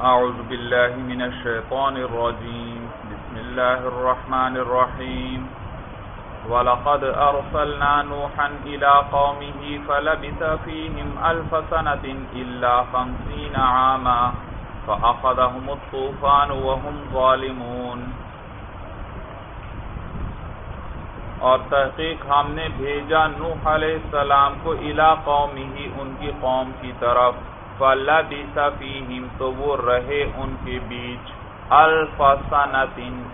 أعوذ بالله من الشيطان الرجيم. بسم الله الرحمن الرحيم. ولقد أرسلنا نوحا إلى قومه فلبث فيهم ألف سنة إلا خمسين عاما فأخذهم الطوفان وهم ظالمون. اور تحقیق ہم نے بھیجا نوح علیہ السلام کو الى قومی ہی ان کی قوم کی طرف. فلا فَلَبِسَ فِيهِمْ، تو وہ رہے ان کے بیچ۔ الفا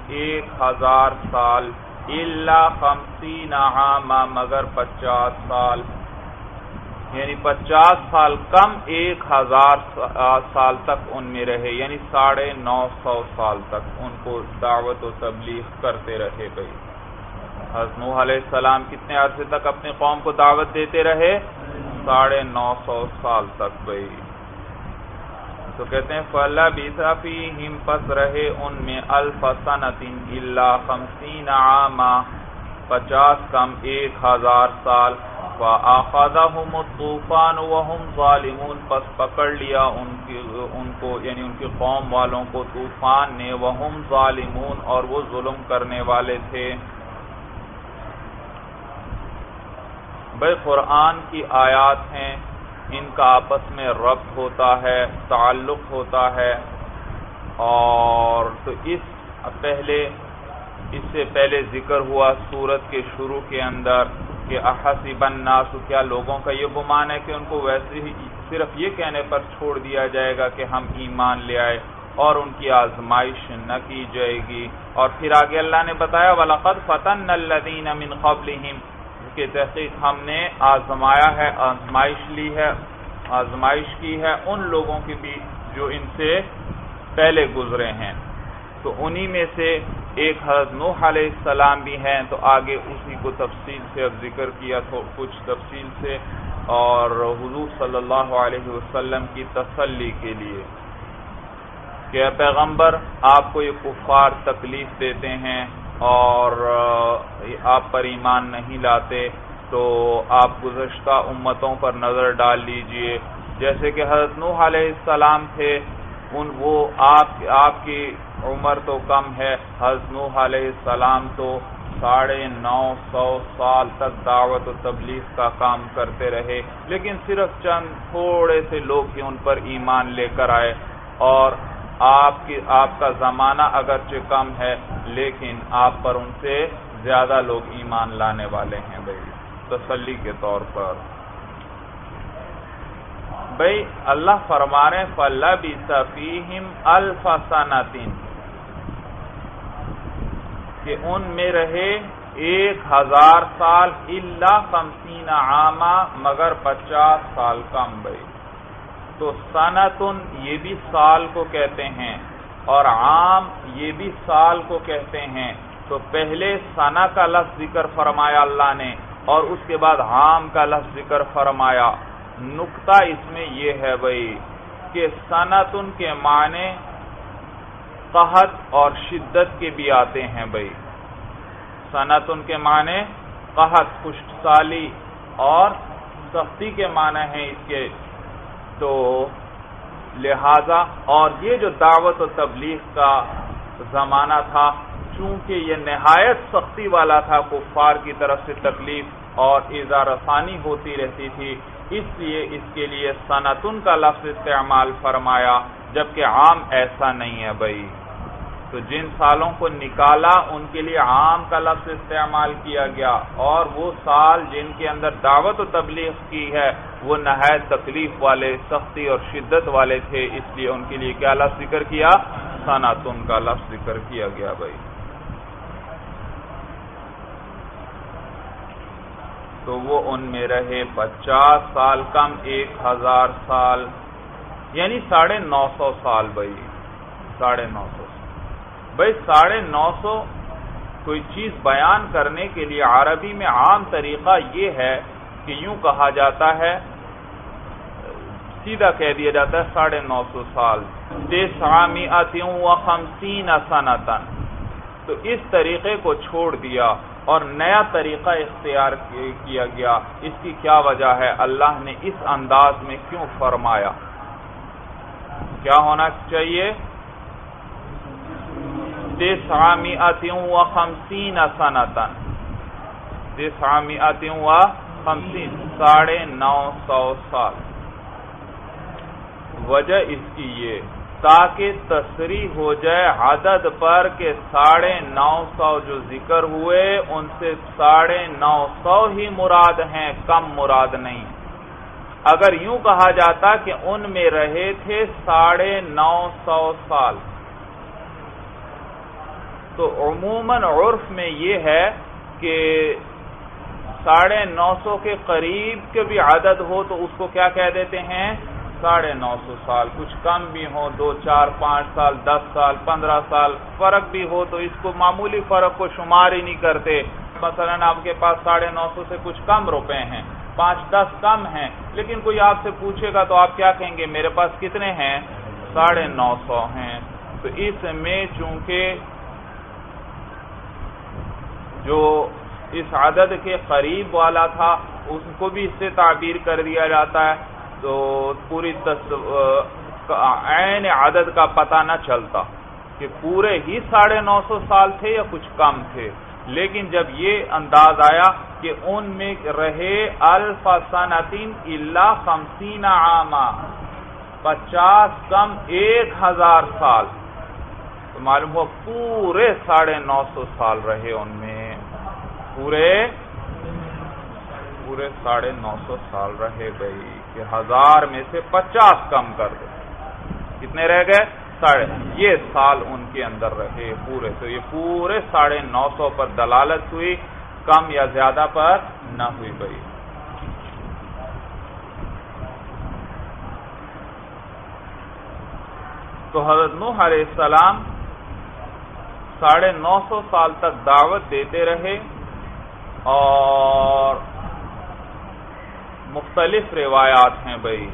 ایک ہزار سال۔ اللہ خمسین عاما، مگر پچاس سال۔ یعنی پچاس سال کم ایک ہزار سال تک ان میں رہے۔ یعنی ساڑھے نو سو سال تک ان کو دعوت و تبلیغ کرتے رہے گئی حضرت علیہ السلام کتنے عرصے تک اپنی قوم کو دعوت دیتے رہے؟ ساڑھے نو سو سال تک گئی تو کہتے ہیں فلا بیسا فیہم پس رہے ان میں الفسنت الا خمسین عاما پچاس کم ایک ہزار سال۔ فآخذہم الطوفان وهم ظالمون پس پکڑ لیا ان, کی ان کو یعنی ان کی قوم والوں کو طوفان نے۔ وهم ظالمون اور وہ ظلم کرنے والے تھے۔ بھائی قرآن کی آیات ہیں۔ ان کا آپس میں ربط ہوتا ہے، تعلق ہوتا ہے، اور تو اس پہلے، اس سے پہلے ذکر ہوا سورت کے شروع کے اندر کہ احسب الناس، کیا لوگوں کا یہ گمان ہے کہ ان کو ویسے ہی صرف یہ کہنے پر چھوڑ دیا جائے گا کہ ہم ایمان لے آئے اور ان کی آزمائش نہ کی جائے گی۔ اور پھر آگے اللہ نے بتایا، وَلَقَدْ فَتَنَّ الَّذِينَ مِنْ قَبْلِهِمْ کے تحقیق ہم نے آزمایا ہے، آزمائش لی ہے، آزمائش کی ہے ان لوگوں کے بھی جو ان سے پہلے گزرے ہیں۔ تو انہی میں سے ایک حضرت نوح علیہ السلام بھی ہیں، تو آگے اسی کو تفصیل سے اب ذکر کیا تو کچھ تفصیل سے اور حضور صلی اللہ علیہ وسلم کی تسلی کے لیے۔ کہ پیغمبر، آپ کو یہ کفار تکلیف دیتے ہیں اور آپ پر ایمان نہیں لاتے، تو آپ گزشتہ امتوں پر نظر ڈال لیجیے۔ جیسے کہ حضرت نوح علیہ السلام تھے، ان وہ آپ آپ کی عمر تو کم ہے، حضرت نوح علیہ السلام تو ساڑھے نو سو سال تک دعوت و تبلیغ کا کام کرتے رہے۔ لیکن صرف چند تھوڑے سے لوگ ہی ان پر ایمان لے کر آئے۔ اور آپ کی آپ کا زمانہ اگرچہ کم ہے، لیکن آپ پر ان سے زیادہ لوگ ایمان لانے والے ہیں بھائی۔ تسلی کے طور پر۔ بھائی، اللہ فرمارے فلح بھی صفیم الفسانتین کہ ان میں رہے ایک ہزار سال اللہ خمسین عامہ مگر پچاس سال کم، بھائی۔ تو سنتن یہ بھی سال کو کہتے ہیں اور عام یہ بھی سال کو کہتے ہیں تو پہلے سنا کا لفظ ذکر فرمایا اللہ نے اور اس کے بعد عام کا لفظ ذکر فرمایا نقطہ اس میں یہ ہے بھائی کہ سنتن کے معنی قحط اور شدت کے بھی آتے ہیں بھائی سنتن کے معنی قحط خشک سالی اور سختی کے معنی ہیں اس کے تو لہذا اور یہ جو دعوت و تبلیغ کا زمانہ تھا، چونکہ یہ نہایت سختی والا تھا، کفار کی طرف سے تکلیف اور اظہار رسانی ہوتی رہتی تھی، اس لیے اس کے لیے صنعتن کا لفظ استعمال فرمایا، جبکہ عام ایسا نہیں ہے بھائی۔ تو جن سالوں کو نکالا، ان کے لیے عام کا لفظ استعمال کیا گیا اور وہ سال جن کے اندر دعوت و تبلیغ کی ہے، وہ نہایت تکلیف والے، سختی اور شدت والے تھے۔ اس لیے ان کے لیے کیا لفظ ذکر کیا؟ سناتن کا لفظ ذکر کیا گیا بھائی۔ تو وہ ان میں رہے پچاس سال، کم ایک ہزار سال یعنی ساڑھے نو سو سال بھائی۔ ساڑھے نو سو۔ بھائی ساڑھے نو سو کوئی چیز بیان کرنے کے لیے عربی میں عام طریقہ یہ ہے کہ یوں کہا جاتا ہے، سیدھا کہہ دیا جاتا ہے ساڑھے نو سو سال۔ خمسین سنتن تو اس طریقے کو چھوڑ دیا اور نیا طریقہ اختیار کیا گیا۔ اس کی کیا وجہ ہے؟ اللہ نے اس انداز میں کیوں فرمایا؟ کیا ہونا چاہیے؟ تسعمیتیوں و خمسین سنتن تسعمیتیوں و خمسین ساڑھے نو سو سال۔ وجہ اس کی یہ، تاکہ تصریح ہو جائے عدد پر کہ ساڑھے نو سو جو ذکر ہوئے، ان سے ساڑھے نو سو ہی مراد ہیں، کم مراد نہیں۔ اگر یوں کہا جاتا کہ ان میں رہے تھے ساڑھے نو سو سال۔ تو عموماً عرف میں یہ ہے کہ ساڑھے نو سو کے قریب کے بھی عدد ہو تو اس کو کیا کہہ دیتے ہیں؟ ساڑھے نو سو سال۔ کچھ کم بھی ہو، دو، چار، پانچ سال، دس سال، پندرہ سال، فرق بھی ہو تو اس کو معمولی فرق کو شمار ہی نہیں کرتے۔ مثلا آپ کے پاس ساڑھے نو سو سے کچھ کم روپے ہیں، پانچ، دس کم ہیں، لیکن کوئی آپ سے پوچھے گا تو آپ کیا کہیں گے؟ میرے پاس کتنے ہیں؟ ساڑھے نو سو ہیں۔ تو اس میں چونکہ جو اس عدد کے قریب والا تھا، اس کو بھی اس سے تعبیر کر دیا جاتا ہے۔ تو پوری عین عدد کا پتہ نہ چلتا کہ پورے ہی ساڑھے نو سو سال تھے یا کچھ کم تھے۔ لیکن جب یہ انداز آیا کہ ان میں رہے الفسنتین اللہ خمسین عامہ پچاس کم ایک ہزار سال، تو معلوم ہوا پورے ساڑھے نو سو سال رہے ان میں۔ پورے پورے ساڑھے نو سو سال رہے گئی کہ ہزار میں سے پچاس کم کر دو۔ کتنے رہ گئے؟ ساڑھے یہ سال ان کے اندر رہے پورے۔ تو یہ پورے ساڑھے نو سو پر دلالت ہوئی، کم یا زیادہ پر نہ ہوئی بھائی۔ تو حضرت نوح علیہ السلام ساڑھے نو سو سال تک دعوت دیتے رہے۔ اور مختلف روایات ہیں بھائی۔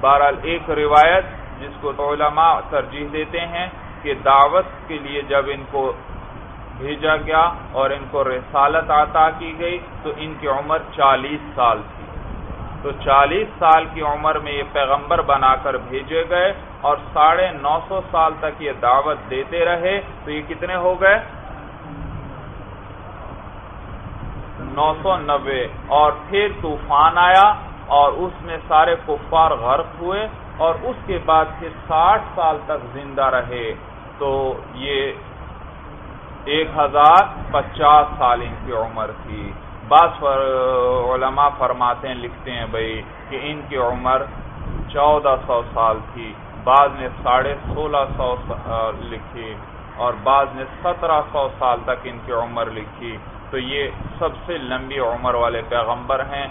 بہرحال ایک روایت جس کو علماء ترجیح دیتے ہیں کہ دعوت کے لیے جب ان کو بھیجا گیا اور ان کو رسالت عطا کی گئی تو ان کی عمر چالیس سال تھی۔ تو چالیس سال کی عمر میں یہ پیغمبر بنا کر بھیجے گئے اور ساڑھے نو سو سال تک یہ دعوت دیتے رہے تو یہ کتنے ہو گئے؟ نو سو نوے اور پھر طوفان آیا اور اس میں سارے کفار غرق ہوئے اور اس کے بعد پھر ساٹھ سال تک زندہ رہے۔ تو یہ ایک ہزار پچاس سال ان کی عمر تھی۔ بعض علماء فرماتے ہیں، لکھتے ہیں بھائی کہ ان کی عمر چودہ سو سال تھی۔ بعض نے ساڑھے سولہ سو لکھی اور بعض نے سترہ سو سال تک ان کی عمر لکھی۔ تو یہ سب سے لمبی عمر والے پیغمبر ہیں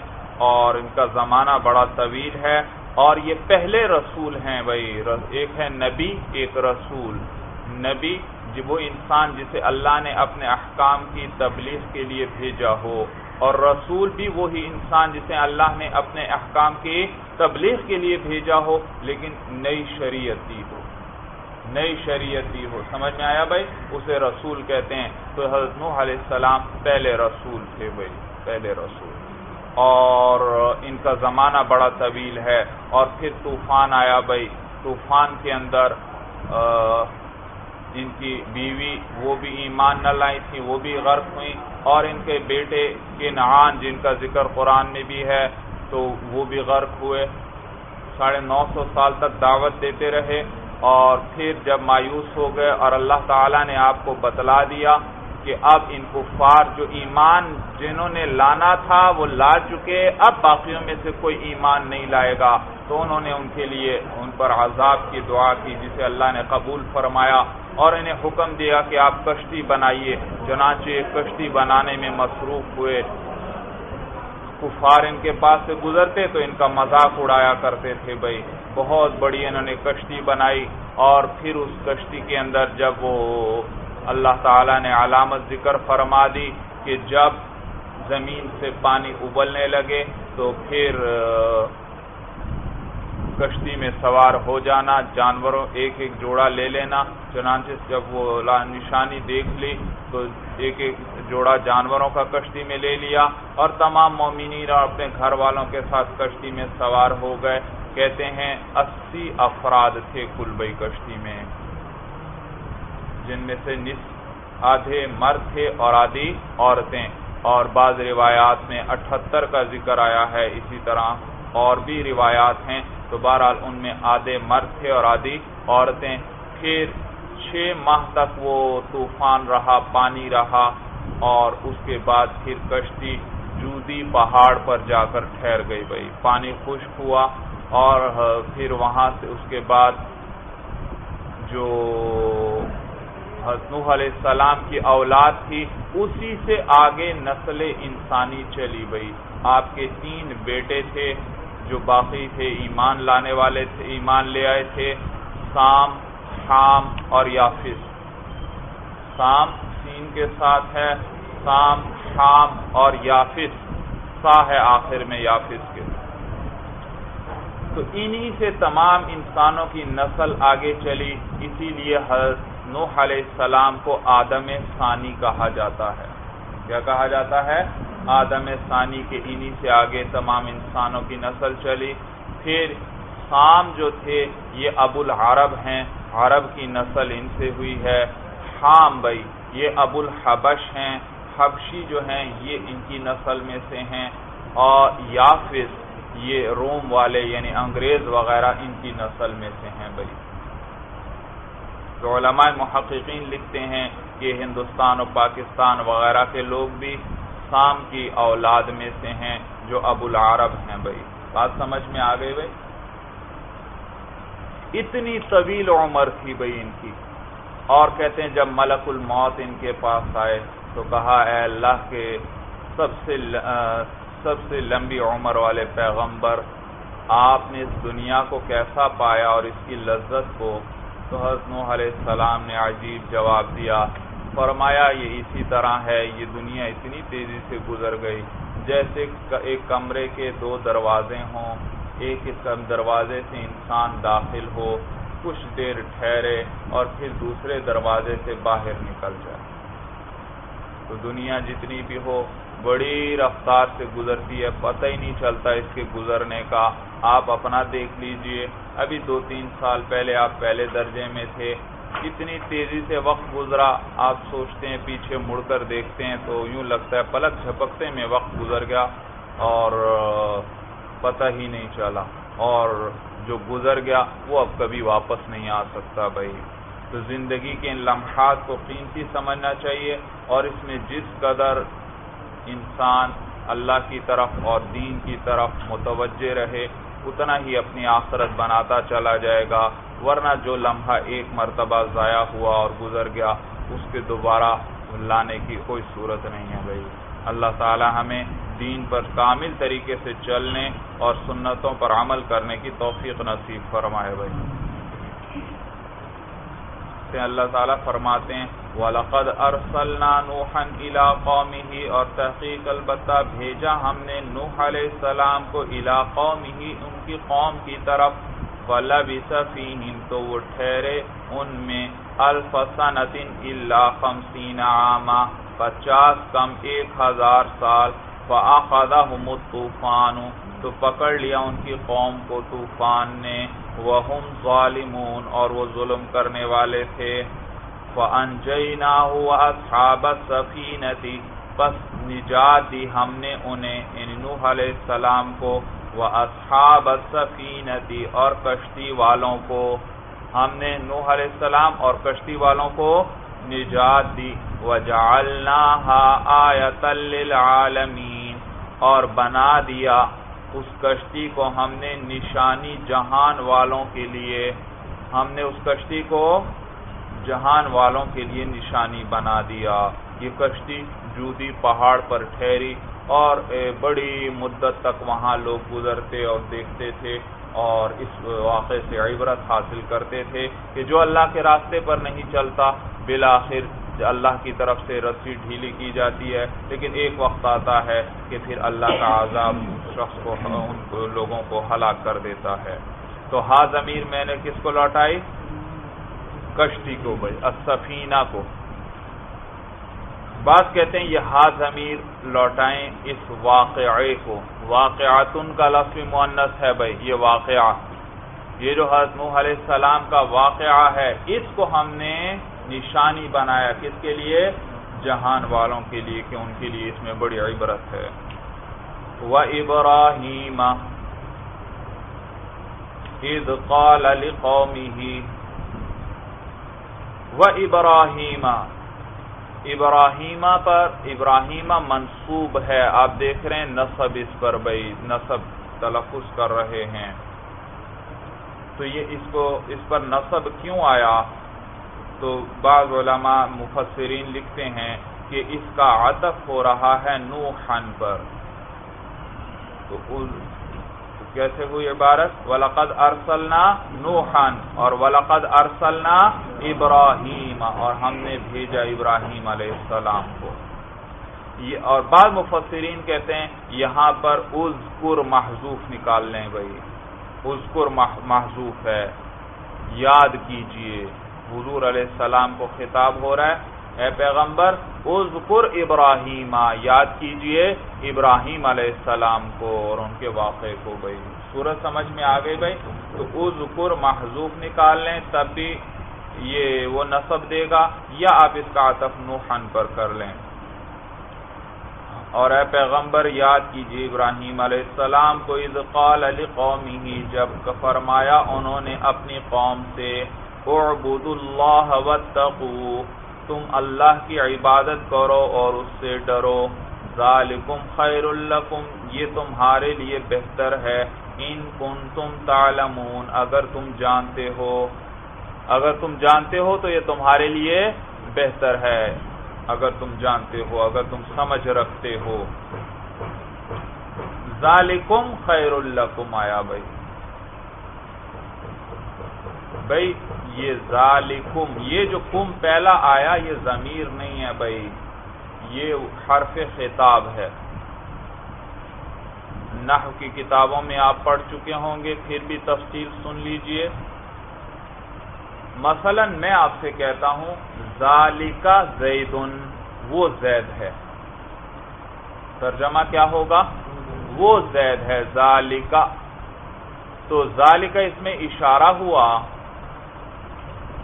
اور ان کا زمانہ بڑا طویل ہے اور یہ پہلے رسول ہیں بھائی ایک ہے نبی، ایک رسول۔ نبی جب وہ انسان جسے اللہ نے اپنے احکام کی تبلیغ کے لیے بھیجا ہو، اور رسول بھی وہی انسان جسے اللہ نے اپنے احکام کی تبلیغ کے لیے بھیجا ہو، لیکن نئی شریعت دی ہو۔ نئی شریعت دی ہو۔ سمجھ میں آیا بھائی؟ اسے رسول کہتے ہیں۔ تو حضرت نوح علیہ السلام پہلے رسول تھے بھائی، پہلے رسول۔ اور ان کا زمانہ بڑا طویل ہے۔ اور پھر طوفان آیا بھائی۔ طوفان کے اندر ان کی بیوی، وہ بھی ایمان نہ لائی تھی، وہ بھی غرق ہوئی۔ اور ان کے بیٹے کے نعان جن کا ذکر قرآن میں بھی ہے، تو وہ بھی غرق ہوئے۔ ساڑھے نو سو سال تک دعوت دیتے رہے۔ اور پھر جب مایوس ہو گئے اور اللہ تعالیٰ نے آپ کو بتلا دیا کہ اب ان کفار جو ایمان جنہوں نے لانا تھا وہ لا چکے، اب باقیوں میں سے کوئی ایمان نہیں لائے گا۔ تو انہوں نے ان کے لیے ان پر عذاب کی دعا کی جسے اللہ نے قبول فرمایا اور انہیں حکم دیا کہ آپ کشتی بنائیے، چنانچہ کشتی بنانے میں مصروف ہوئے۔ کفار ان کے پاس سے گزرتے تو ان کا مذاق اڑایا کرتے تھے بھائی۔ بہت بڑی انہوں نے کشتی بنائی اور پھر اس کشتی کے اندر جب وہ اللہ تعالیٰ نے علامت ذکر فرما دی کہ جب زمین سے پانی ابلنے لگے تو پھر کشتی میں سوار ہو جانا، جانوروں ایک ایک جوڑا لے لینا۔ چنانچہ جب وہ نشانی دیکھ لی تو ایک ایک جوڑا جانوروں کا کشتی میں لے لیا اور تمام مومنین اور اپنے گھر والوں کے ساتھ کشتی میں سوار ہو گئے۔ کہتے ہیں، اسی افراد تھے کل بئی کشتی میں، جن میں سے نصف آدھے مرد تھے اور آدھی عورتیں۔ اور بعض روایات میں اٹھتر کا ذکر آیا ہے اسی طرح۔ اور بھی روایات ہیں تو بہرحال ان میں آدھے مرد تھے اور آدھی عورتیں۔ پھر چھ ماہ تک وہ طوفان رہا، پانی رہا۔ اور اس کے بعد پھر کشتی جودی پہاڑ پر جا کر ٹھہر گئی بھائی۔ پانی خشک ہوا اور پھر وہاں سے اس کے بعد جو نوح علیہ السلام کی اولاد تھی، اسی سے آگے نسل انسانی چلی بھائی۔ آپ کے تین بیٹے تھے جو باقی تھے، ایمان لانے والے تھے، ایمان لے آئے تھے۔ سام، شام اور یافس سام سین کے ساتھ ہے، سام، شام اور یافس سا ہے آخر میں یافس کے۔ تو انہی سے تمام انسانوں کی نسل آگے چلی، اسی لیے حضرت نوح علیہ السلام کو آدم ثانی کہا جاتا ہے۔ کیا کہا جاتا ہے؟ آدم ثانی کے انہی سے آگے تمام انسانوں کی نسل چلی۔ پھر سام جو تھے، یہ ابو العرب ہیں۔ عرب کی نسل ان سے ہوئی ہے۔ حام بھائی یہ ابو الحبش ہیں، حبشی جو ہیں، یہ ان کی نسل میں سے ہیں اور یافس یہ روم والے یعنی انگریز وغیرہ ان کی نسل میں سے ہیں بھائی۔ تو علماء محققین لکھتے ہیں کہ ہندوستان اور پاکستان وغیرہ کے لوگ بھی سام کی اولاد میں سے ہیں، جو ابو العرب ہیں بھائی۔ بات سمجھ میں آ گئی بھائی؟ اتنی طویل عمر تھی بھائی ان کی۔ اور کہتے ہیں جب ملک الموت ان کے پاس آئے تو کہا، اے اللہ کے سب سے سب سے لمبی عمر والے پیغمبر، آپ نے اس دنیا کو کیسا پایا اور اس کی لذت کو؟ تو حضرت علیہ السلام نے عجیب جواب دیا، فرمایا، یہ اسی طرح ہے، یہ دنیا اتنی تیزی سے گزر گئی، جیسے ایک کمرے کے دو دروازے ہوں، ایک اس دروازے سے انسان داخل ہو کچھ دیر ٹھہرے اور پھر دوسرے دروازے سے باہر نکل جائے۔ تو دنیا جتنی بھی ہو، بڑی رفتار سے گزرتی ہے، پتہ ہی نہیں چلتا اس کے گزرنے کا۔ آپ اپنا دیکھ لیجیے، ابھی دو تین سال پہلے آپ پہلے درجے میں تھے۔ کتنی تیزی سے وقت گزرا، آپ سوچتے ہیں پیچھے مڑ کر دیکھتے ہیں تو یوں لگتا ہے پلک جھپکتے میں وقت گزر گیا اور پتہ ہی نہیں چلا۔ اور جو گزر گیا وہ اب کبھی واپس نہیں آ سکتا بھائی۔ تو زندگی کے ان لمحات کو قیمتی سمجھنا چاہیے اور اس میں جس قدر انسان اللہ کی طرف اور دین کی طرف متوجہ رہے، اتنا ہی اپنی آخرت بناتا چلا جائے گا۔ ورنہ جو لمحہ ایک مرتبہ ضائع ہوا اور گزر گیا، اس کے دوبارہ لانے کی کوئی صورت نہیں ہے بھائی۔ اللہ تعالی ہمیں دین پر کامل طریقے سے چلنے اور سنتوں پر عمل کرنے کی توفیق نصیب فرمائے بھائی۔ سے اللہ تعالیٰ فرماتے ہیں، وَلَقَدْ أَرْسَلْنَا نُوحًا إِلَىٰ قَوْمِهِ اور تحقیق البتہ بھیجا ہم نے نوح علیہ السلام کو إِلَىٰ قَوْمِهِ، ان کی قوم کی طرف۔ وَلَبِسَ فِيهِمْ، تو وہ ٹھہرے ان میں۔ الف سنت الا خمسین عاما، پچاس کم ایک ہزار سال۔ فَأَخَذَهُمُ الطُّوفَانُ، تو پکڑ لیا ان کی قوم کو طوفان نے۔ وَهُمْ ظَالِمُونَ اور وہ ظلم کرنے والے تھے۔ فَأَنْجَيْنَاهُ وَأَصْحَابَ السَّفِينَةِ، پس نجات دی ہم نے انہیں یعنی نوح علیہ السلام کو۔ وَأَصْحَابَ السَّفِينَةِ اور کشتی والوں کو۔ ہم نے نوح علیہ السلام اور کشتی والوں کو نجات دی۔ وَجَعَلْنَاهَا آیَةً لِلْعَالَمِينَ اور بنا دیا۔ اس کشتی کو ہم نے نشانی جہان والوں کے لیے، ہم نے اس کشتی کو جہان والوں کے لیے نشانی بنا دیا۔ یہ کشتی جودی پہاڑ پر ٹھہری اور بڑی مدت تک وہاں لوگ گزرتے اور دیکھتے تھے اور اس واقعے سے عبرت حاصل کرتے تھے کہ جو اللہ کے راستے پر نہیں چلتا، بالآخر اللہ کی طرف سے رسی ڈھیلی کی جاتی ہے، لیکن ایک وقت آتا ہے کہ پھر اللہ کا عذاب شخص کو، ان لوگوں کو ہلاک کر دیتا ہے۔ تو ہا ضمیر میں نے کس کو لوٹائی؟ کشتی کو بھائی اسفینہ کو۔ بعض کہتے ہیں یہ ہا ضمیر لوٹائیں اس واقعے کو۔ واقعاتن کا لفظ مونس ہے بھائی، یہ واقعہ۔ یہ جو حضرت علیہ السلام کا واقعہ ہے، اس کو ہم نے نشانی بنایا کس کے لیے؟ جہان والوں کے لیے، کہ ان کے لیے اس میں بڑی عبرت ہے۔ وہ ابراہیم عید قال قومی و ابراہیم ابراہیمہ پر ابراہیمہ منصوب ہے۔ آپ دیکھ رہے ہیں نصب اس پر بھائی نصب تلفظ کر رہے ہیں۔ تو یہ اس کو، اس پر نصب کیوں آیا؟ تو بعض علماء مفسرین لکھتے ہیں کہ اس کا عطف ہو رہا ہے نوحن پر۔ تو کیسے ہوئی عبارت ولقد ارسلنا نوحن اور ولقد ارسلنا ابراہیم اور ہم نے بھیجا ابراہیم علیہ السلام کو۔ اور بعض مفسرین کہتے ہیں یہاں پر اذکر محضوف نکال لیں بھائی۔ اذکر محضوف ہے۔ یاد کیجیے۔ حضور علیہ السلام کو خطاب ہو رہا ہے۔ اے پیغمبر، اذکر ابراہیم۔ یاد کیجیے ابراہیم علیہ السلام کو اور ان کے واقعے کو بھائی۔ سورج سمجھ میں آ گئی بھائی۔ تو اذکر محضوف نکال لیں، تب بھی یہ وہ نصب دے گا۔ یا آپ اس کا عطف نوحن پر کر لیں۔ اور اے پیغمبر، یاد کیجیے ابراہیم علیہ السلام کو اذ قال علی قومی جب فرمایا انہوں نے اپنی قوم سے اعبد اللہ واتقو تم اللہ کی عبادت کرو اور اس سے ڈرو۔ ذالکم خیر لکم، یہ تمہارے لیے بہتر ہے۔ ان کنتم تعلمون، اگر تم جانتے ہو۔ اگر تم جانتے ہو تو یہ تمہارے لیے بہتر ہے۔ اگر تم جانتے ہو، اگر تم سمجھ رکھتے ہو۔ ذالکم خیر الکم آیا بھائی۔ بھائی یہ ذالکم، یہ جو کم پہلا آیا، یہ ضمیر نہیں ہے بھائی، یہ حرف خطاب ہے۔ نحو کی کتابوں میں آپ پڑھ چکے ہوں گے، پھر بھی تفصیل سن لیجیے۔ مثلا میں آپ سے کہتا ہوں، ذالکا زیدن، وہ زید ہے۔ ترجمہ کیا ہوگا؟ وہ زید ہے، ذالکا۔ تو ذالکا اس میں اشارہ ہوا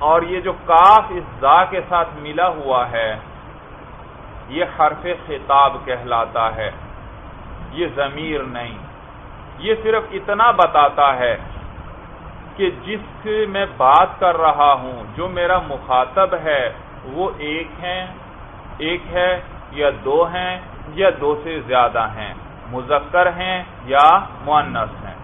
اور یہ جو کاف اس زا کے ساتھ ملا ہوا ہے، یہ حرف خطاب کہلاتا ہے۔ یہ ضمیر نہیں۔ یہ صرف اتنا بتاتا ہے کہ جس سے میں بات کر رہا ہوں، جو میرا مخاطب ہے، وہ ایک ہیں، ایک ہے یا دو ہیں یا دو سے زیادہ ہیں، مذکر ہیں یا معنس ہیں۔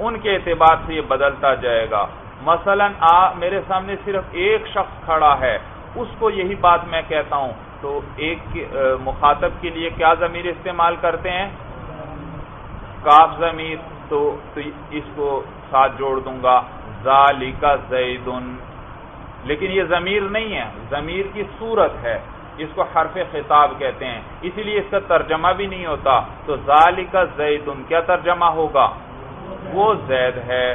ان کے اعتبار سے یہ بدلتا جائے گا۔ مثلا میرے سامنے صرف ایک شخص کھڑا ہے، اس کو یہی بات میں کہتا ہوں۔ تو ایک مخاطب کے لیے کیا ضمیر استعمال کرتے ہیں؟ کاف ضمیر تو اس کو ساتھ جوڑ دوں گا۔ ذالک زیدن۔ لیکن یہ ضمیر نہیں ہے، ضمیر کی صورت ہے۔ اس کو حرف خطاب کہتے ہیں۔ اسی لیے اس کا ترجمہ بھی نہیں ہوتا۔ تو ذالک زیدن، کیا ترجمہ ہوگا؟ وہ زید ہے۔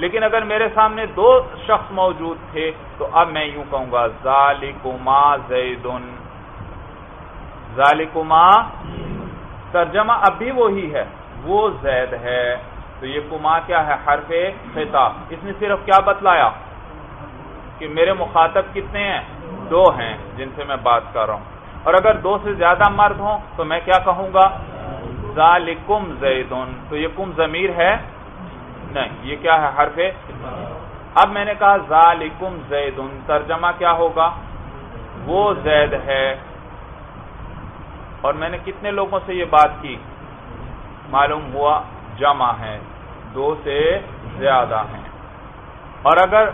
لیکن اگر میرے سامنے دو شخص موجود تھے تو اب میں یوں کہوں گا، ذالکما زیدن۔ ذالکما ترجمہ اب بھی وہی ہے، وہ زید ہے۔ تو یہ کما کیا ہے؟ حرف خطاب اس نے صرف کیا بتلایا؟ کہ میرے مخاطب کتنے ہیں؟ دو ہیں، جن سے میں بات کر رہا ہوں۔ اور اگر دو سے زیادہ مرد ہوں تو میں کیا کہوں گا؟ ذالکم زیدن۔ تو یہ کم ضمیر ہے؟ نہیں، یہ کیا ہے حرف؟ اب میں نے کہا ذالکم زیدن، ترجمہ کیا ہوگا؟ وہ زید ہے۔ اور میں نے کتنے لوگوں سے یہ بات کی؟ معلوم ہوا جمع ہے دو سے زیادہ ہیں۔ اور اگر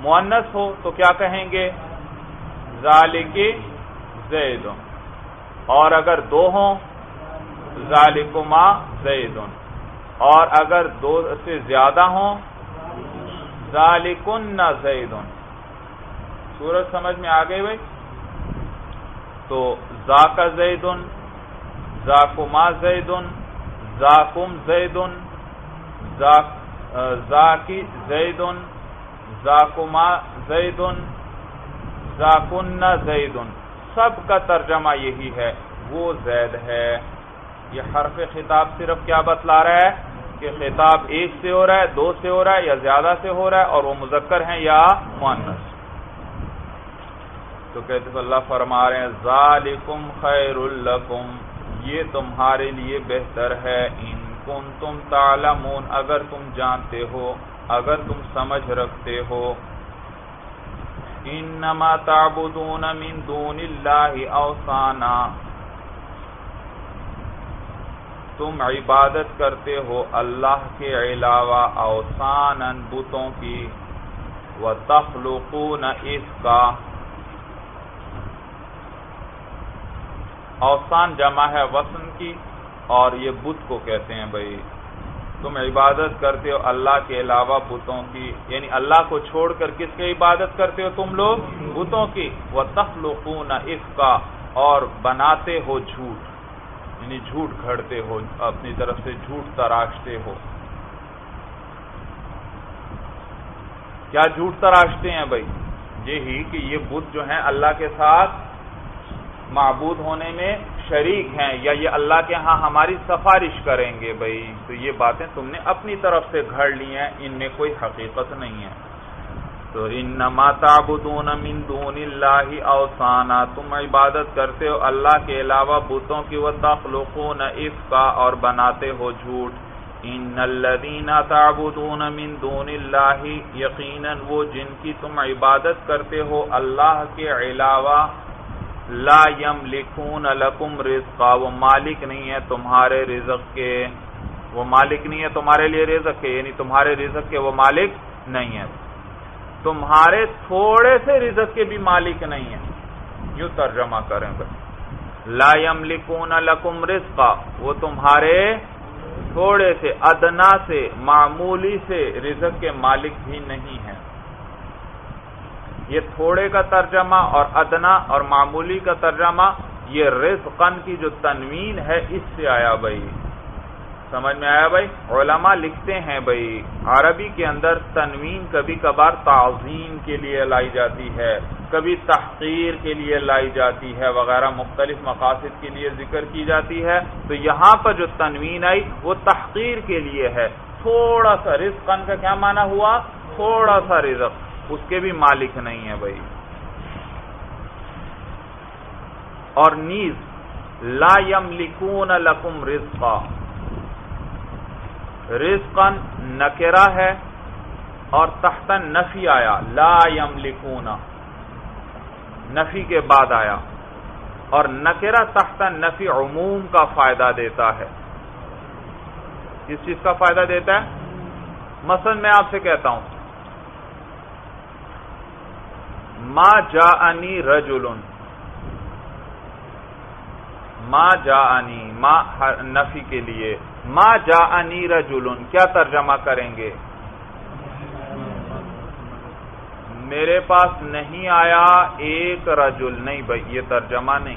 مونس ہو تو کیا کہیں گے؟ ذالک زیدن۔ اور اگر دو ہوں، ذالکما زیدن۔ اور اگر دو سے زیادہ ہوں، ذالکن زیدن۔ سورج سمجھ میں آ گئی بھائی؟ تو ذاک زیدن ذاکما زیدن ذاکم زیدن ذاکی زیدن ذاکما زیدن ذاکن زیدن۔ سب کا ترجمہ یہی ہے، وہ زید ہے۔ یہ حرف خطاب صرف کیا بتلا رہا ہے؟ کہ خطاب ایک سے ہو رہا ہے، دو سے ہو رہا ہے یا زیادہ سے ہو رہا ہے اور وہ مذکر ہیں یا معنس تو کہتے اللہ فرما رہے ہیں، ذالکم خیر الکم یہ تمہارے لیے بہتر ہے۔ ان کن تم تعلمون، اگر تم جانتے ہو، اگر تم سمجھ رکھتے ہو۔ انما تعبدون من دون اللہ اوسانا تم عبادت کرتے ہو اللہ کے علاوہ اوسان بتوں کی۔ و تخلقون اس کا اوسان جمع ہے وسن کی اور یہ بت کو کہتے ہیں بھائی۔ تم عبادت کرتے ہو اللہ کے علاوہ بتوں کی۔ یعنی اللہ کو چھوڑ کر کس کی عبادت کرتے ہو تم لوگ؟ بتوں کی۔ وہ تخلقون اس کا اور بناتے ہو جھوٹ۔ یعنی جھوٹ گھڑتے ہو، اپنی طرف سے جھوٹ تراشتے ہو۔ کیا جھوٹ تراشتے ہیں بھائی؟ یہی کہ یہ بت جو ہیں اللہ کے ساتھ معبود ہونے میں شریک ہیں یا یہ اللہ کے ہاں ہماری سفارش کریں گے بھائی؟ تو یہ باتیں تم نے اپنی طرف سے گھڑ لی ہیں، ان میں کوئی حقیقت نہیں ہے۔ تو انما تعبدون من دون اللہ اوسانا تم عبادت کرتے ہو اللہ کے علاوہ بتوں کی وہ تخلقون افقا اور بناتے ہو جھوٹ۔ ان الذین تعبدون من دون اللہ، یقینا وہ جن کی تم عبادت کرتے ہو اللہ کے علاوہ، لا یملکون لکم رزقا، وہ مالک نہیں ہے تمہارے رزق کے۔ وہ مالک نہیں ہے تمہارے لیے رزق کے یعنی تمہارے رزق کے وہ مالک نہیں ہے۔ تمہارے تھوڑے سے رزق کے بھی مالک نہیں ہے یوں ترجمہ کریں بھائی لا یملکون لکم رزقا، وہ تمہارے تھوڑے سے، ادنا سے، معمولی سے رزق کے مالک بھی نہیں ہیں۔ یہ تھوڑے کا ترجمہ اور ادنا اور معمولی کا ترجمہ، یہ رزقن کی جو تنوین ہے، اس سے آیا بھائی۔ سمجھ میں آیا بھائی؟ علماء لکھتے ہیں بھائی، عربی کے اندر تنوین کبھی کبھار تعظیم کے لیے لائی جاتی ہے، کبھی تحقیر کے لیے لائی جاتی ہے، وغیرہ مختلف مقاصد کے لیے ذکر کی جاتی ہے۔ تو یہاں پر جو تنوین آئی، وہ تحقیر کے لیے ہے۔ تھوڑا سا رزقن کا کیا معنی ہوا؟ تھوڑا سا رزق۔ اس کے بھی مالک نہیں ہے بھائی۔ اور نیز، لا یملکون لکم رزقا۔ رزقا نکرا ہے اور تحت نفی آیا، لا یملکون۔ نفی کے بعد آیا۔ اور نکرا تحت نفی عموم کا فائدہ دیتا ہے۔ کس چیز کا فائدہ دیتا ہے؟ مثلا میں آپ سے کہتا ہوں۔ ما جا انی رجولن ما جا انی ما نفی کے لیے۔ ما جا انی کیا ترجمہ کریں گے؟ میرے پاس نہیں آیا ایک رجل، نہیں بھائی، یہ ترجمہ نہیں۔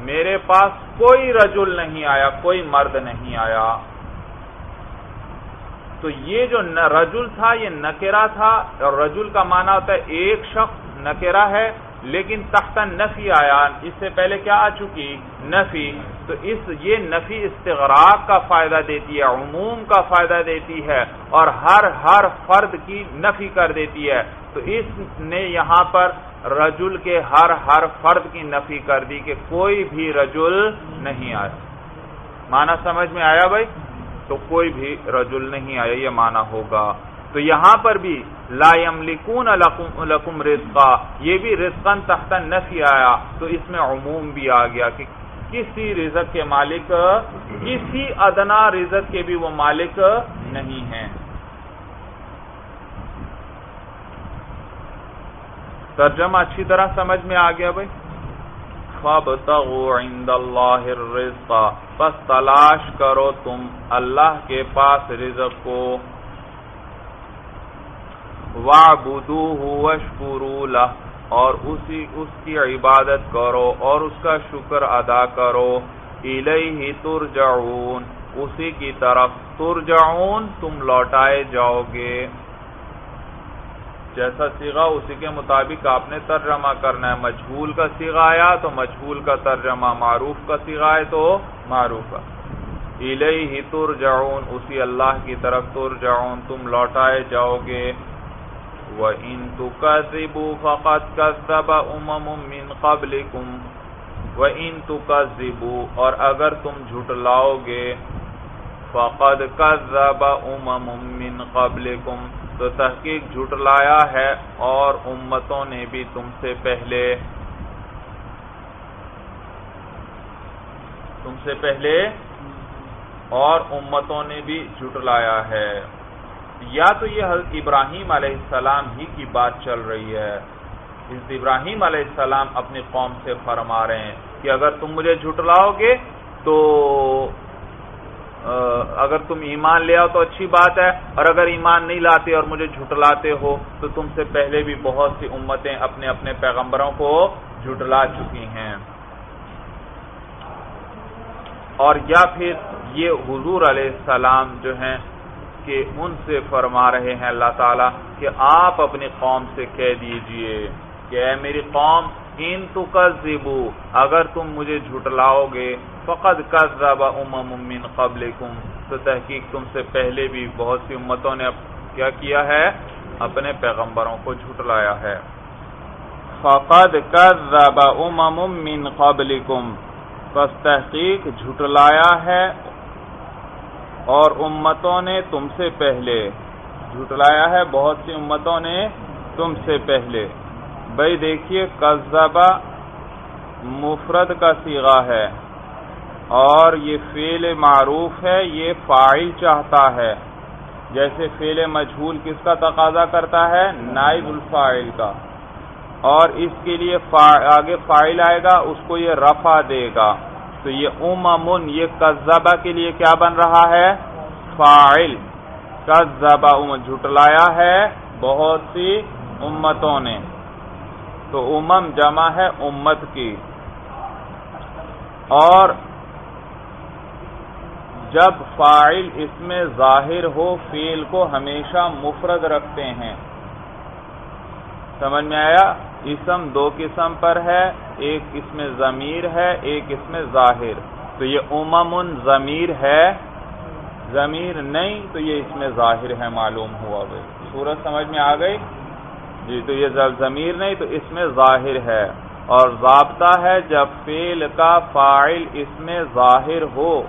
میرے پاس کوئی رجل نہیں آیا، کوئی مرد نہیں آیا۔ تو یہ جو رجل تھا، یہ نکرا تھا۔ اور رجل کا معنی ہوتا ہے ایک شخص نکرا ہے، لیکن تحت نفی آیا۔ اس سے پہلے کیا آ چکی؟ نفی۔ تو اس یہ نفی استغراق کا فائدہ دیتی ہے، عموم کا فائدہ دیتی ہے اور ہر ہر فرد کی نفی کر دیتی ہے۔ تو اس نے یہاں پر رجل کے ہر ہر فرد کی نفی کر دی کہ کوئی بھی رجل نہیں آیا مانا سمجھ میں آیا بھائی؟ تو کوئی بھی رجل نہیں آیا یہ مانا ہوگا۔ تو یہاں پر بھی لا یملکون لکم رزقا، یہ بھی رزقن تحت نفی آیا۔ تو اس میں عموم بھی آ گیا کہ کسی رزق کے مالک، کسی ادنا رزق کے بھی وہ مالک نہیں ہیں۔ ترجمہ اچھی طرح سمجھ میں آ گیا بھائی؟ عند اللہ الرزق بس تلاش کرو تم اللہ کے پاس رزق کو۔ وَاشْكُرُوا لَهُ۔ اور اسی اس کی عبادت کرو اور اس کا شکر ادا کرو۔ الیہ ترجعون۔ اسی کی طرف ترجعون، تم لوٹائے جاؤ گے۔ جیسا سیگا اسی کے مطابق آپ نے ترجمہ کرنا ہے۔ مجھول کا سیگا آیا تو مجھول کا ترجمہ، معروف کا سیگا ہے تو معروف۔ کا الیہ ترجعون۔ اسی اللہ کی طرف ترجعون، تم لوٹائے جاؤ گے۔ وَإِن تُكَذِّبُوا فَقَدْ كَذَّبَ أُمَمٌ مِّن قَبْلِكُمْ وَإِن تُكَذِّبُوا اور اگر تم جھٹلاؤ گے فَقَدْ كَذَّبَ أُمَمٌ مِّن قَبْلِكُمْ تو تحقیق جھٹلایا ہے اور امتوں نے بھی تم سے پہلے، تم سے پہلے اور امتوں نے بھی جھٹلایا ہے۔ یا تو یہ حضرت ابراہیم علیہ السلام ہی کی بات چل رہی ہے۔ حضرت ابراہیم علیہ السلام اپنی قوم سے فرما رہے ہیں کہ اگر تم مجھے جھٹلاؤ گے تو اگر تم ایمان لے آؤ تو اچھی بات ہے، اور اگر ایمان نہیں لاتے اور مجھے جھٹلاتے ہو تو تم سے پہلے بھی بہت سی امتیں اپنے اپنے پیغمبروں کو جھٹلا چکی ہیں۔ اور یا پھر یہ حضور علیہ السلام جو ہیں کہ ان سے فرما رہے ہیں اللہ تعالیٰ کہ آپ اپنی قوم سے کہہ دیجیے کہ اے میری قوم، ان تو اگر تم مجھے جھٹلاؤ گے فقط کذب امم من قبلکم۔ تو تحقیق تم سے پہلے بھی بہت سی امتوں نے کیا کیا ہے؟ اپنے پیغمبروں کو جھٹلایا ہے۔ فقد کذب امم من قبلکم۔ پس تحقیق جھٹلایا ہے اور امتوں نے تم سے پہلے۔ جھٹلایا ہے بہت سی امتوں نے تم سے پہلے۔ بھائی دیکھیے قصبہ مفرد کا سیغا ہے۔ اور یہ فیل معروف ہے، یہ فائل چاہتا ہے۔ جیسے فیل مجھول کس کا تقاضا کرتا ہے؟ نائب الفائل کا۔ اور اس کے لیے آگے فائل آئے گا، اس کو یہ رفع دے گا۔ تو یہ اممن یہ قذبہ کے لیے کیا بن رہا ہے؟ فائل قذبہ ام جھٹلایا ہے بہت سی امتوں نے۔ تو امم جمع ہے امت کی۔ اور جب فائل اس میں ظاہر ہو فیل کو ہمیشہ مفرد رکھتے ہیں۔ سمجھ میں آیا؟ اسم دو قسم پر ہے، ایک اس میں ضمیر ہے، ایک اس میں ظاہر۔ تو یہ امم ضمیر ہے۔ ضمیر نہیں، تو یہ اس میں ظاہر ہے، معلوم ہوا۔ بھائی سورج سمجھ میں آ گئی؟ جی تو یہ ضمیر نہیں، تو اس میں ظاہر ہے۔ اور ضابطہ ہے، جب فیل کا فائل اس میں ظاہر ہو،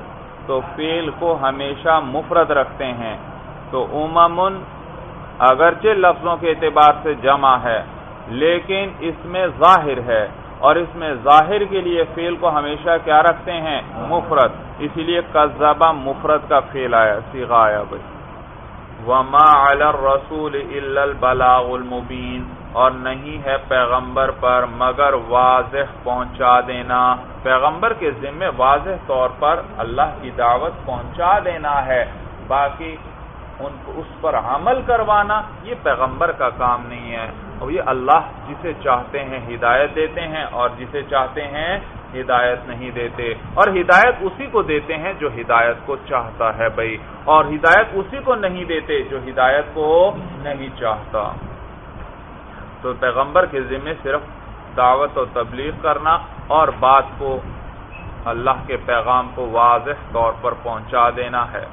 تو فیل کو ہمیشہ مفرد رکھتے ہیں۔ تو اممن اگرچہ لفظوں کے اعتبار سے جمع ہے لیکن اس میں ظاہر ہے اور اس میں ظاہر کے لیے فیل کو ہمیشہ کیا رکھتے ہیں؟ مفرد۔ اسی لیے قذبہ مفرد کا فیل آیا سیغا آیا بھائی۔ وما علی الرسول الا البلاغ المبین اور نہیں ہے پیغمبر پر مگر واضح پہنچا دینا۔ پیغمبر کے ذمہ واضح طور پر اللہ کی دعوت پہنچا دینا ہے۔ باقی ان اس پر عمل کروانا یہ پیغمبر کا کام نہیں ہے۔ اور یہ اللہ جسے چاہتے ہیں ہدایت دیتے ہیں اور جسے چاہتے ہیں ہدایت نہیں دیتے۔ اور ہدایت اسی کو دیتے ہیں جو ہدایت کو چاہتا ہے بھائی۔ اور ہدایت اسی کو نہیں دیتے جو ہدایت کو نہیں چاہتا۔ تو پیغمبر کے ذمہ صرف دعوت و تبلیغ کرنا اور بات کو اللہ کے پیغام کو واضح طور پر پہنچا دینا ہے۔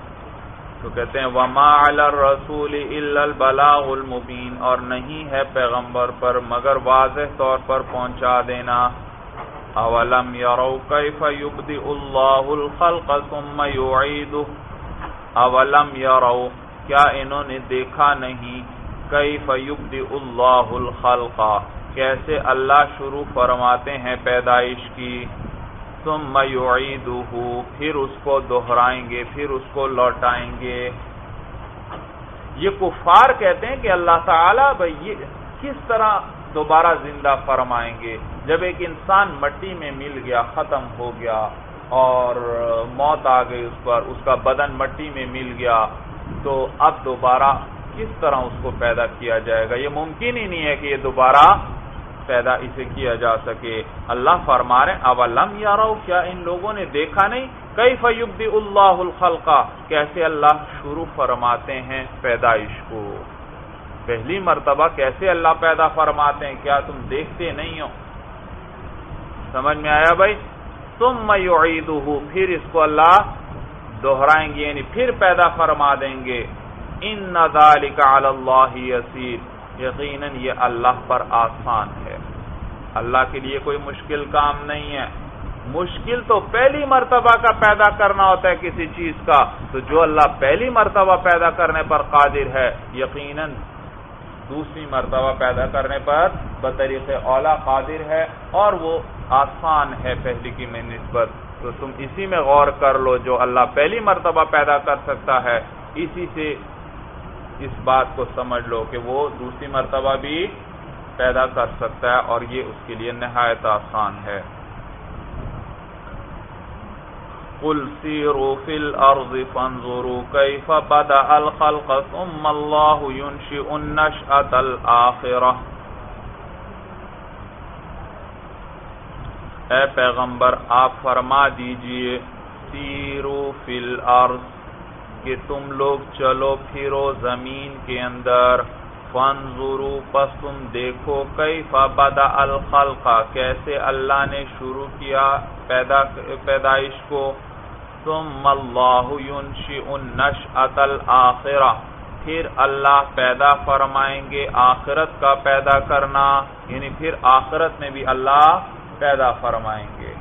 تو کہتے ہیں، وما الرسول الا البلاغ المبین اور نہیں ہے پیغمبر پر مگر واضح طور پر پہنچا دینا۔ اولم يروا كيف يبدئ الله الخلق ثم يعيده؟ اولم يروا، کیا انہوں نے دیکھا نہیں؟ كيف يبدئ الله الخلق؟ کیسے اللہ شروع فرماتے ہیں پیدائش کی؟ ثم يعيده، پھر اس کو دہرائیں گے، پھر اس کو لوٹائیں گے۔ یہ کفار کہتے ہیں کہ اللہ تعالیٰ بھائی کس طرح دوبارہ زندہ فرمائیں گے؟ جب ایک انسان مٹی میں مل گیا، ختم ہو گیا اور موت آ گئی اس پر، اس کا بدن مٹی میں مل گیا، تو اب دوبارہ کس طرح اس کو پیدا کیا جائے گا؟ یہ ممکن ہی نہیں ہے کہ یہ دوبارہ پیدا اسے کیا جا سکے۔ اللہ فرما رہے اولم یارو کیا ان لوگوں نے دیکھا نہیں؟ کئی فیبدی اللہ الخلقہ کیسے اللہ شروع فرماتے ہیں پیدائش کو۔ پہلی مرتبہ کیسے اللہ پیدا فرماتے ہیں؟ کیا تم دیکھتے نہیں ہو؟ سمجھ میں آیا بھائی؟ تم میں پھر اس کو اللہ دوہرائیں گے یعنی پھر پیدا فرما دیں گے۔ ان اللہ یقیناً یہ اللہ پر آسان ہے۔ اللہ کے لیے کوئی مشکل کام نہیں ہے۔ مشکل تو پہلی مرتبہ کا پیدا کرنا ہوتا ہے کسی چیز کا۔ تو جو اللہ پہلی مرتبہ پیدا کرنے پر قادر ہے، یقیناً دوسری مرتبہ پیدا کرنے پر بطریق اولا قادر ہے اور وہ آسان ہے پہلی کی میں نسبت۔ تو تم اسی میں غور کر لو جو اللہ پہلی مرتبہ پیدا کر سکتا ہے۔ اسی سے اس بات کو سمجھ لو کہ وہ دوسری مرتبہ بھی پیدا کر سکتا ہے اور یہ اس کے لیے نہایت آسان ہے۔ قل سیروا فی الارض فانظروا کیف بدأ الخلق ثم اللہ ينشئ النشأة الآخرہ اے پیغمبر، آپ فرما دیجیے، سیرو فی الارض، کہ تم لوگ چلو پھرو زمین کے اندر۔ فانظروا پس تم دیکھو کیف بدأ الخلق، کیسے اللہ نے شروع کیا پیدا پیدائش کو۔ ثم اللہ ينشئ النشأة الآخرہ۔ پھر اللہ پیدا فرمائیں گے آخرت کا پیدا کرنا یعنی پھر آخرت میں بھی اللہ پیدا فرمائیں گے۔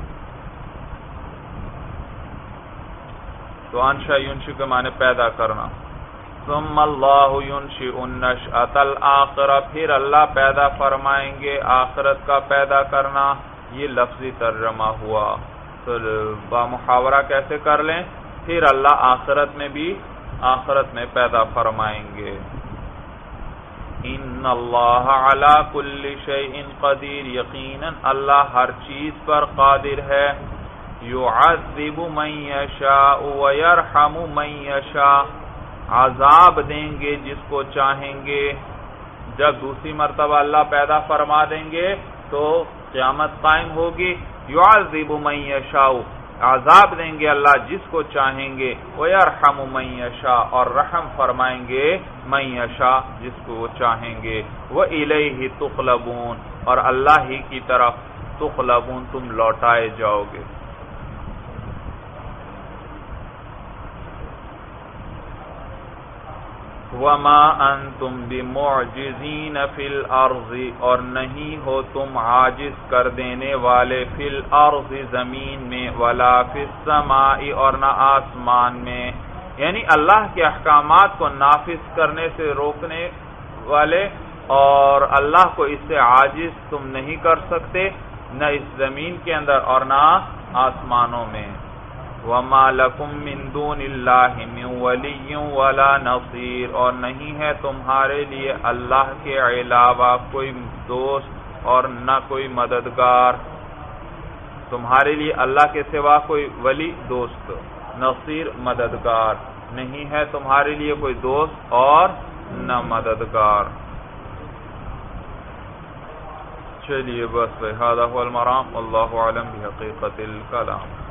تو انشا یونشی کے معنی پیدا کرنا۔ ثم اللہ ينشئ النشأة الآخرہ پھر اللہ پیدا فرمائیں گے، آخرت کا پیدا کرنا، یہ لفظی ترجمہ ہوا۔ با محاورہ کیسے کر لیں؟ پھر اللہ آخرت میں بھی آخرت میں پیدا فرمائیں گے۔ ان اللہ علی کل شیء قدیر یقینا اللہ ہر چیز پر قادر ہے۔ یعذب من یشاء ویرحم من یشاء۔ عذاب دیں گے جس کو چاہیں گے۔ جب دوسری مرتبہ اللہ پیدا فرما دیں گے تو قیامت قائم ہوگی۔ یعذب من یشاء۔ عذاب دیں گے اللہ جس کو چاہیں گے۔ ویرحم من یشاء۔ اور رحم فرمائیں گے من یشاء جس کو وہ چاہیں گے۔ وہ وَإِلَيْهِ تُقْلَبُونَ۔ اور اللہ ہی کی طرف تقلبون۔ تم لوٹائے جاؤ گے۔ وما انتم بمعجزین فی الارض اور نہیں ہو تم عاجز کر دینے والے فی الارض زمین میں، ولا فی السماء اور نہ آسمان میں۔ یعنی اللہ کے احکامات کو نافذ کرنے سے روکنے والے، اور اللہ کو اس سے عاجز تم نہیں کر سکتے، نہ اس زمین کے اندر اور نہ آسمانوں میں۔ وما لکم من دون اللہ من ولی ولا نصیر۔ اور نہیں ہے تمہارے لیے اللہ کے علاوہ کوئی دوست اور نہ کوئی مددگار۔ تمہارے لیے اللہ کے سوا کوئی ولی دوست، نصیر، مددگار۔ نہیں ہے تمہارے لیے کوئی دوست اور نہ مددگار۔ چلیے بس هذا المرام۔ اللہ علم بحقیقت الکلام۔